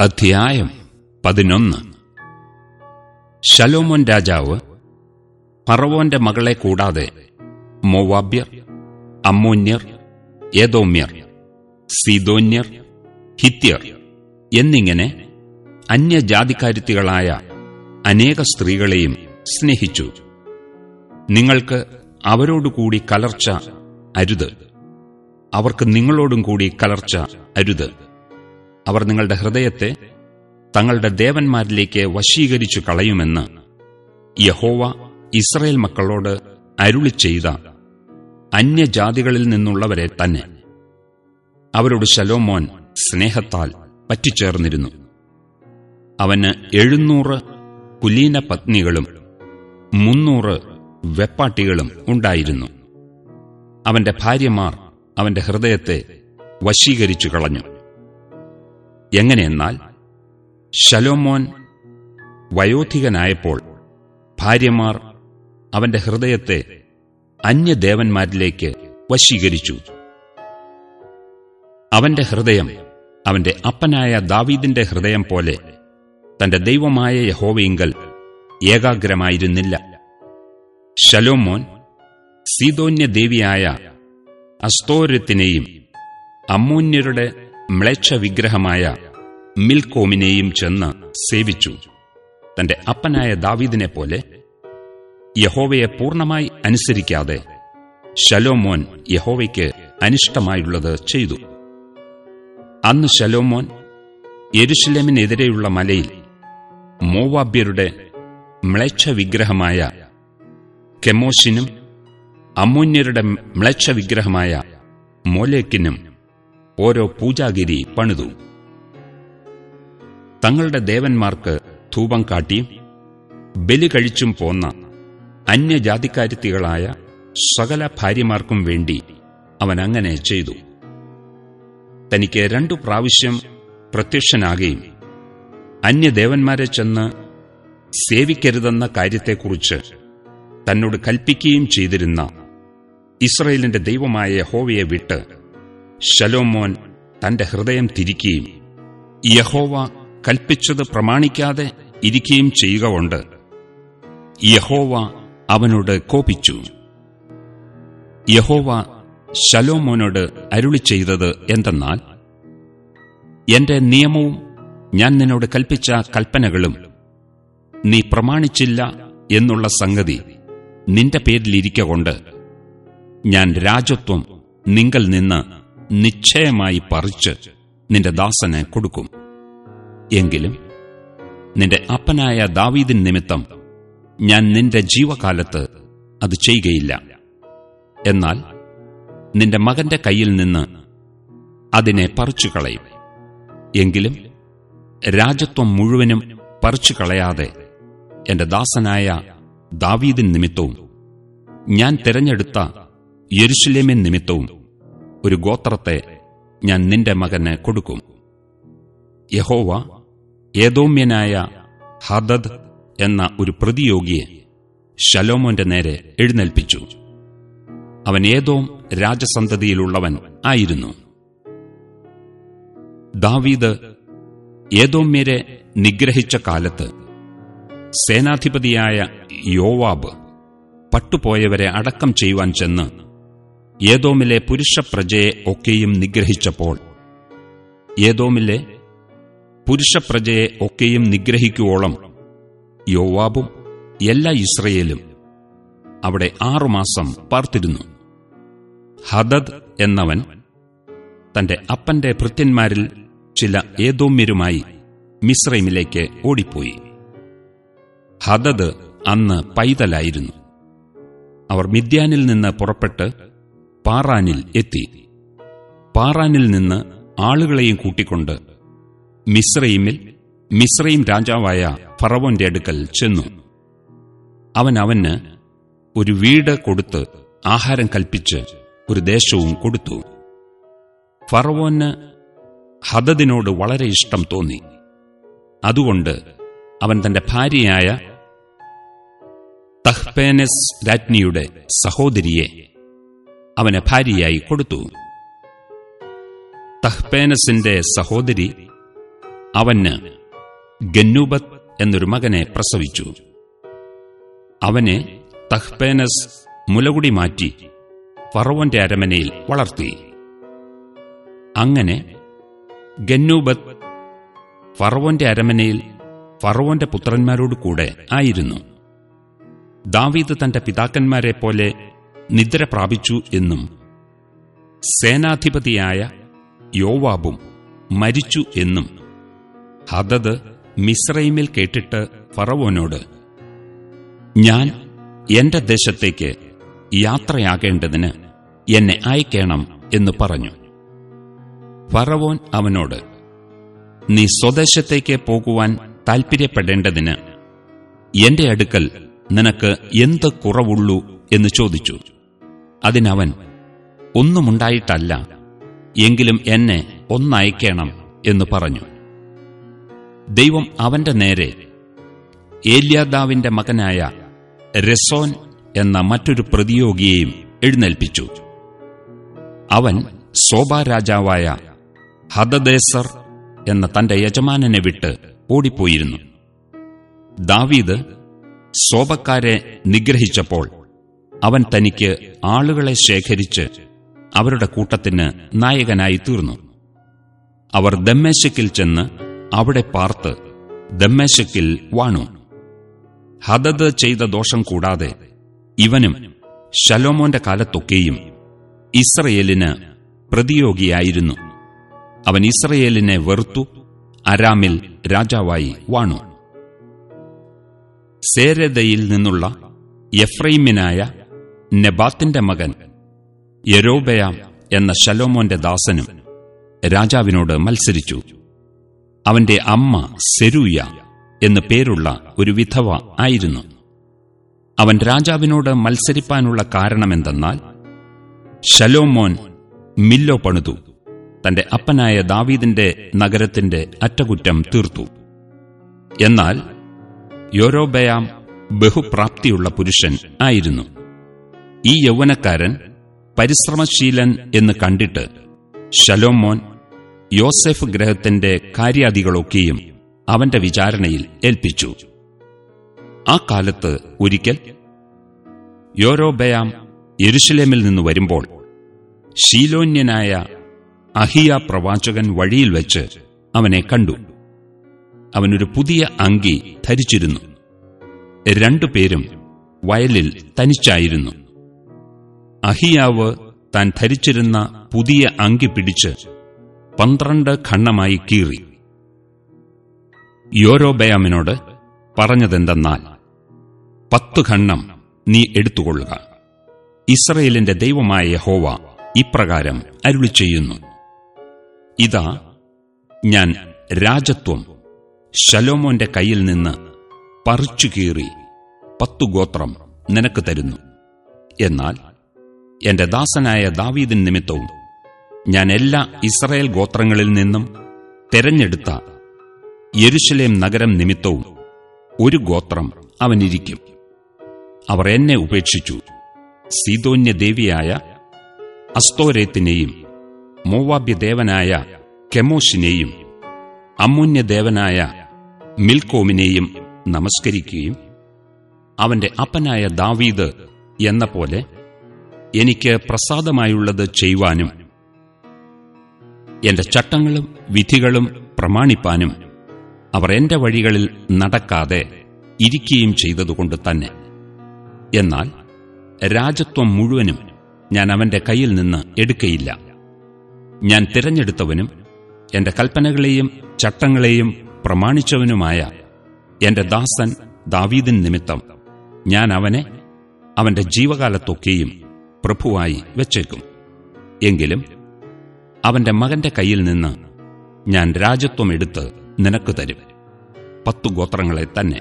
അധ്യായം പതിനൊന്ന്. ശലോമോൻ രാജാവ് ഫറവോന്റെ മകളെ കൂടാതെ മോവാബ്യർ അമ്മോന്യർ ഏതോമ്യർ സീതോന്യർ ഹിത്യർ എന്നിങ്ങനെ അന്യജാതിക്കാരുത്തികളായ അനേക സ്ത്രീകളെയും സ്നേഹിച്ചു. നിങ്ങൾക്ക് അവരോടുകൂടി കലർച്ച അരുത്. അവർക്ക് നിങ്ങളോടും കൂടി കലർച്ച അരുത്. അവർ നിങ്ങളുടെ ഹൃദയത്തെ തങ്ങളുടെ ദേവന്മാരിലേക്ക് വശീകരിച്ചു കളയുമെന്ന് യഹോവ ഇസ്രയേൽ മക്കളോട് അരുളി ചെയ്ത അന്യജാതികളിൽ നിന്നുള്ളവരെ തന്നെ. അവരോട് ശലോമോൻ സ്നേഹത്താൽ പറ്റിച്ചേർന്നിരുന്നു. അവന് എഴുന്നൂറ് കുലീന പത്നികളും മുന്നൂറ് വെപ്പാട്ടികളും ഉണ്ടായിരുന്നു. അവന്റെ ഭാര്യമാർ അവന്റെ ഹൃദയത്തെ വശീകരിച്ചു കളഞ്ഞു. എങ്ങനെയെന്നാൽ ശലോമോൻ വയോധികനായപ്പോൾ ഭാര്യമാർ അവന്റെ ഹൃദയത്തെ അന്യദേവന്മാരിലേക്ക് വശീകരിച്ചു. അവന്റെ ഹൃദയം അവന്റെ അപ്പനായ ദാവീദിന്റെ ഹൃദയം പോലെ തന്റെ ദൈവമായ യഹോവയിങ്കൽ ഏകാഗ്രമായിരുന്നില്ല. ശലോമോൻ സീതോന്യദേവിയായ അസ്തോരത്തിനെയും അമ്മൂന്യരുടെ മ്ലേച്ഛ വിഗ്രഹമായ മിൽക്കോമിനെയും ചെന്ന് സേവിച്ചു. തന്റെ അപ്പനായ ദാവീദിനെ പോലെ യഹോവയെ പൂർണമായി അനുസരിക്കാതെ ശലോമോൻ യഹോവയ്ക്ക് അനിഷ്ടമായുള്ളത് ചെയ്തു. അന്ന് ശലോമോൻ യെരുഷലേമിനെതിരെയുള്ള മലയിൽ മോവാബ്യരുടെ മ്ലേച്ഛ വിഗ്രഹമായ കെമോഷിനും അമ്മൂന്യരുടെ മ്ലേച്ഛ വിഗ്രഹമായ മോലേക്കിനും ഓരോ പൂജാഗിരി പണിതു. തങ്ങളുടെ ദേവന്മാർക്ക് ധൂപം കാട്ടിയും ബലി കഴിച്ചും പോന്ന അന്യജാതിക്കാരുത്തികളായ സകല ഭാര്യമാർക്കും വേണ്ടി അവൻ അങ്ങനെ ചെയ്തു. തനിക്ക് രണ്ടു പ്രാവശ്യം പ്രത്യക്ഷനാകുകയും അന്യദേവന്മാരെ ചെന്ന് സേവിക്കരുതെന്ന കാര്യത്തെക്കുറിച്ച് തന്നോട് കൽപ്പിക്കുകയും ചെയ്തിരുന്ന ഇസ്രയേലിന്റെ ദൈവമായ ഹോവയെ വിട്ട് ശലോമോൻ തന്റെ ഹൃദയം തിരിക്കുകയും യഹോവ കൽപ്പിച്ചത് പ്രമാണിക്കാതെ ഇരിക്കുകയും ചെയ്യുക കൊണ്ട് യഹോവ അവനോട് കോപിച്ചു. യഹോവ ശലോമോനോട് അരുളി ചെയ്തത് എന്തെന്നാൽ എന്റെ നിയമവും ഞാൻ നിന്നോട് കൽപ്പിച്ച കൽപ്പനകളും നീ പ്രമാണിച്ചില്ല എന്നുള്ള സംഗതി നിന്റെ പേരിലിരിക്കൊണ്ട് ഞാൻ രാജത്വം നിങ്കൽ നിന്ന് നിശ്ചയമായി പറിച്ച് നിന്റെ ദാസന് കൊടുക്കും. എങ്കിലും നിന്റെ അപ്പനായ ദാവീദിൻ നിമിത്തം ഞാൻ നിന്റെ ജീവകാലത്ത് അത് ചെയ്യുകയില്ല. എന്നാൽ നിന്റെ മകന്റെ കയ്യിൽ നിന്ന് അതിനെ പറിച്ചു കളയും. എങ്കിലും രാജ്യത്വം മുഴുവനും പറിച്ചു കളയാതെ എന്റെ ദാസനായ ദാവീദിൻ നിമിത്തവും ഞാൻ തിരഞ്ഞെടുത്ത യെരുഷലേമിൻ നിമിത്തവും ഒരു ഗോത്രത്തെ ഞാൻ നിന്റെ മകന് കൊടുക്കും. യഹോവ ഏതോമ്യനായ ഹദദ് എന്ന ഒരു പ്രതിയോഗിയെ ശലോമോന്റെ നേരെ എഴുന്നേൽപ്പിച്ചു. അവൻ ഏതോം രാജസന്തതിയിലുള്ളവൻ ആയിരുന്നു. ദാവീദ് ഏതോമ്യരെ നിഗ്രഹിച്ച കാലത്ത് സേനാധിപതിയായ യോവാബ് പട്ടുപോയവരെ അടക്കം ചെയ്യുവാൻ ചെന്ന് ഏതോമിലെ പുരുഷപ്രജയെ ഒക്കെയും നിഗ്രഹിച്ചപ്പോൾ. ഏതോമിലെ പുരുഷപ്രജയെ ഒക്കെയും നിഗ്രഹിക്കുവോളം യോവാബും എല്ലാ ഇസ്രയേലും അവിടെ ആറുമാസം പാർത്തിരുന്നു. ഹദദ് എന്നവൻ തന്റെ അപ്പന്റെ ഭൃത്യന്മാരിൽ ചില ഏതോമ്യരുമായി മിശ്രൈമിലേക്ക് ഓടിപ്പോയി. ഹദദ് അന്ന് പൈതലായിരുന്നു. അവർ മിദ്യാനിൽ നിന്ന് പുറപ്പെട്ട് പാറാനിൽ എത്തി. പാറാനിൽ നിന്ന് ആളുകളെയും കൂട്ടിക്കൊണ്ട് മിശ്രയിമിൽ മിശ്രയിം രാജാവായ ഫറവോന്റെ അടുക്കൽ ചെന്നു. അവൻ അവന് ഒരു വീട് കൊടുത്ത് ആഹാരം കൽപ്പിച്ച് ഒരു ദേശവും കൊടുത്തു. ഫറവോന് ഹദദിനോട് വളരെ ഇഷ്ടം തോന്നി. അതുകൊണ്ട് അവൻ തന്റെ ഭാര്യയായ തഹ്പേനസ് രാജ്ഞിയുടെ സഹോദരിയെ അവന് ഭാര്യയായി കൊടുത്തു. തഹ്പേനസിന്റെ സഹോദരി അവന് ഗന്നൂബത്ത് എന്നൊരു മകനെ പ്രസവിച്ചു. അവനെ തഹ്പേനസ് മുലകുടി മാറ്റി ഫറവോന്റെ അരമനയിൽ വളർത്തി. അങ്ങനെ ഗന്നൂബത്ത് ഫറവോന്റെ അരമനയിൽ ഫറവോന്റെ പുത്രന്മാരോട് കൂടെ ആയിരുന്നു. ദാവീദ് തന്റെ പിതാക്കന്മാരെ പോലെ നിദ്ര പ്രാപിച്ചു എന്നും. സേനാധിപതിയായ യോവാബും മരിച്ചു എന്നും. ഹദദ് മിസ്രൈമിൽ കേട്ടിട്ട് ഫറവോനോട് ഞാൻ എന്റെ ദേശത്തേക്ക് യാത്രയാകേണ്ടതിന് എന്നെ അയക്കണം എന്ന് പറഞ്ഞു. ഫറവോൻ അവനോട് നീ സ്വദേശത്തേക്ക് പോകുവാൻ താൽപ്പര്യപ്പെടേണ്ടതിന് എന്റെ അടുക്കൽ നിനക്ക് എന്ത് കുറവുള്ളൂ? എന്ന് ചോദിച്ചു. അതിനവൻ ഒന്നുമുണ്ടായിട്ടല്ല എങ്കിലും എന്നെ ഒന്നയക്കണം എന്ന് പറഞ്ഞു. ദൈവം അവന്റെ നേരെ ഏല്യാദാവിന്റെ മകനായ രസോൻ എന്ന മറ്റൊരു പ്രതിയോഗിയെയും എഴുന്നേൽപ്പിച്ചു. അവൻ സോബാരാജാവായ ഹദദേസർ എന്ന തന്റെ യജമാനനെ വിട്ട് ഓടിപ്പോയിരുന്നു. ദാവീദ് സോബക്കാരെ നിഗ്രഹിച്ചപ്പോൾ അവൻ തനിക്ക് ആളുകളെ ശേഖരിച്ച് അവരുടെ കൂട്ടത്തിന് നായകനായി തീർന്നു. അവർ ദമ്മേശക്കിൽ ചെന്ന് അവിടെ പാർത്ത് ദമ്മേശക്കിൽ വാണു. ഹദദ് ചെയ്ത ദോഷം കൂടാതെ ഇവനും ശലോമോന്റെ കാലത്തൊക്കെയും ഇസ്രയേലിന് പ്രതിയോഗിയായിരുന്നു. അവൻ ഇസ്രയേലിനെ വെറുത്തു അരാമിൽ രാജാവായി വാണു. സേരദയിൽ നിന്നുള്ള എഫ്രൈമിനായ നെബാത്തിന്റെ മകൻ യരോബയാം എന്ന ശലോമോന്റെ ദാസനും രാജാവിനോട് മത്സരിച്ചു. അവന്റെ അമ്മ സെരൂയ എന്നു പേരുള്ള ഒരു വിധവ ആയിരുന്നു. അവൻ രാജാവിനോട് മത്സരിപ്പാനുള്ള കാരണമെന്തെന്നാൽ ശലോമോൻ മില്ലോ പണിതു. തന്റെ അപ്പനായ ദാവീദിന്റെ നഗരത്തിന്റെ അറ്റകുറ്റം തീർത്തു. എന്നാൽ യോരോബയാം ബഹുപ്രാപ്തിയുള്ള പുരുഷൻ ആയിരുന്നു. ഈ യൗവനക്കാരൻ പരിശ്രമശീലൻ എന്ന് കണ്ടിട്ട് ശലോമോൻ യോസെഫ് ഗ്രഹത്തിന്റെ കാര്യാദികളൊക്കെയും അവന്റെ വിചാരണയിൽ ഏൽപ്പിച്ചു. ആ കാലത്ത് ഒരിക്കൽ യോരോബയാം യെരുഷലേമിൽ നിന്ന് വരുമ്പോൾ ശീലോന്യനായ അഹിയ പ്രവാചകൻ വഴിയിൽ വെച്ച് അവനെ കണ്ടു. അവനൊരു പുതിയ അങ്കി ധരിച്ചിരുന്നു. രണ്ടുപേരും വയലിൽ തനിച്ചായിരുന്നു. അഹിയാവ് താൻ ധരിച്ചിരുന്ന പുതിയ അങ്കി പിടിച്ച് പന്ത്രണ്ട് ഖണ്ണമായി കീറി. യോരോബയാമിനോട് പറഞ്ഞതെന്തെന്നാൽ പത്ത് ഖണ്ണം നീ എടുത്തുകൊള്ളുക. ഇസ്രയേലിന്റെ ദൈവമായ ഹോവ ഇപ്രകാരം അരുളി ചെയ്യുന്നു. ഇതാ ഞാൻ രാജത്വം ശലോമോന്റെ കയ്യിൽ നിന്ന് പറിച്ചു കീറി പത്തു ഗോത്രം നിനക്ക് തരുന്നു. എന്നാൽ എന്റെ ദാസനായ ദാവീദിൻ നിമിത്തവും ഞാൻ എല്ലാ ഇസ്രായേൽ ഗോത്രങ്ങളിൽ നിന്നും തെരഞ്ഞെടുത്ത യെരുശലേം നഗരം നിമിത്തവും ഒരു ഗോത്രം അവനിരിക്കും. അവർ എന്നെ ഉപേക്ഷിച്ചു. സീതോന്യദേവിയായ അസ്തോരേത്തിനെയും മോവാബ്യദേവനായ കെമോഷിനെയും അമ്മുന്യദേവനായ മിൽക്കോമിനെയും നമസ്കരിക്കുകയും അവന്റെ അപ്പനായ ദാവീദ് എന്ന പോലെ എനിക്ക് പ്രസാദമായുള്ളത് ചെയ്യുവാനും എന്റെ ചട്ടങ്ങളും വിധികളും പ്രമാണിപ്പാനും അവർ എന്റെ വഴികളിൽ നടക്കാതെ ഇരിക്കുകയും ചെയ്തതുകൊണ്ട് തന്നെ. എന്നാൽ രാജത്വം മുഴുവനും ഞാൻ അവന്റെ കയ്യിൽ നിന്ന് എടുക്കയില്ല. ഞാൻ തിരഞ്ഞെടുത്തവനും എന്റെ കൽപ്പനകളെയും ചട്ടങ്ങളെയും പ്രമാണിച്ചവനുമായ എന്റെ ദാസൻ ദാവീദിൻ നിമിത്തം ഞാൻ അവനെ അവന്റെ ജീവകാലത്തൊക്കെയും പ്രഭുവായി വെച്ചേക്കും. എങ്കിലും അവന്റെ മകന്റെ കയ്യിൽ നിന്ന് ഞാൻ രാജ്യത്വം എടുത്ത് നിനക്ക് തരും. പത്തു ഗോത്രങ്ങളെ തന്നെ.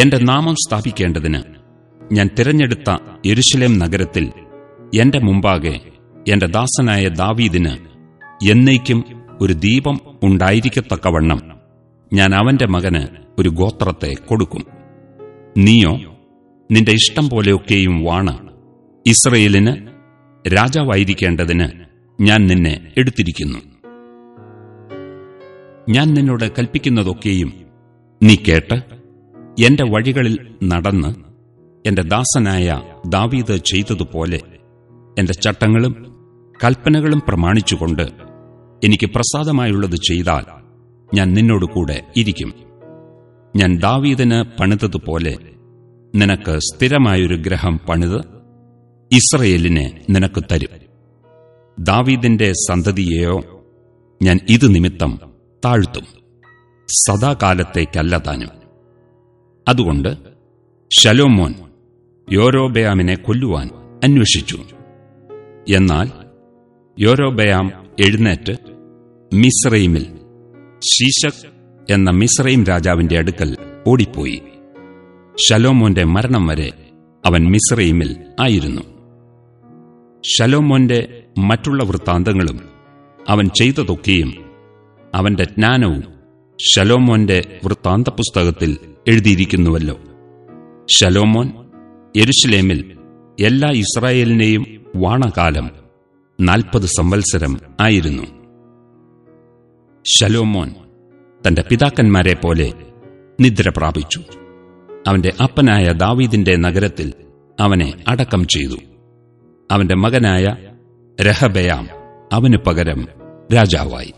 എന്റെ നാമം സ്ഥാപിക്കേണ്ടതിന് ഞാൻ തിരഞ്ഞെടുത്ത എരുശലേം നഗരത്തിൽ എന്റെ മുമ്പാകെ എന്റെ ദാസനായ ദാവീദിന് എന്നേക്കും ഒരു ദീപം ഉണ്ടായിരിക്കത്തക്കവണ്ണം ഞാൻ അവന്റെ മകന് ഒരു ഗോത്രത്തെ കൊടുക്കും. നീയോ നിന്റെ ഇഷ്ടം പോലെയൊക്കെയും വാണ്. ഇസ്രയേലിന് രാജാവായിരിക്കേണ്ടതിന് ഞാൻ നിന്നെ എടുത്തിരിക്കുന്നു. ഞാൻ നിന്നോട് കൽപ്പിക്കുന്നതൊക്കെയും നീ കേട്ട് എന്റെ വഴികളിൽ നടന്ന് എന്റെ ദാസനായ ദാവീദ് ചെയ്തതുപോലെ എന്റെ ചട്ടങ്ങളും കൽപ്പനകളും പ്രമാണിച്ചുകൊണ്ട് എനിക്ക് പ്രസാദമായുള്ളത് ചെയ്താൽ ഞാൻ നിന്നോട് കൂടെ ഇരിക്കും. ഞാൻ ദാവീദിന് പണിതതുപോലെ നിനക്ക് സ്ഥിരമായൊരു ഗ്രഹം പണിത് ഇസ്രയേലിനെ നിനക്ക് തരും. ദാവീദിന്റെ സന്തതിയെയോ ഞാൻ ഇത് നിമിത്തം താഴ്ത്തും. സദാകാലത്തേക്കല്ല താനും. അതുകൊണ്ട് ശലോമോൻ യോരോബയാമിനെ കൊല്ലുവാൻ അന്വേഷിച്ചു. എന്നാൽ യോരോബയാം എഴുന്നേറ്റ് മിസ്രൈമിൽ ശീശക് എന്ന മിസ്രൈം രാജാവിന്റെ അടുക്കൽ ഓടിപ്പോയി. ശലോമോന്റെ മരണം വരെ അവൻ മിസ്രൈമിൽ ആയിരുന്നു. ശലോമോന്റെ മറ്റുള്ള വൃത്താന്തങ്ങളും അവൻ ചെയ്തതൊക്കെയും അവന്റെ ജ്ഞാനവും ശലോമോന്റെ വൃത്താന്ത പുസ്തകത്തിൽ എഴുതിയിരിക്കുന്നുവല്ലോ. ശലോമോൻ യെരുഷലേമിൽ എല്ലാ ഇസ്രായേലിനെയും വാണകാലം നാൽപ്പത് സംവത്സരം ആയിരുന്നു. ശലോമോൻ തന്റെ പിതാക്കന്മാരെ പോലെ നിദ്ര പ്രാപിച്ചു. അവന്റെ അപ്പനായ ദാവീദിന്റെ നഗരത്തിൽ അവനെ അടക്കം ചെയ്തു. അവന്റെ മകനായ രഹബയാം അവന് പകരം രാജാവായി.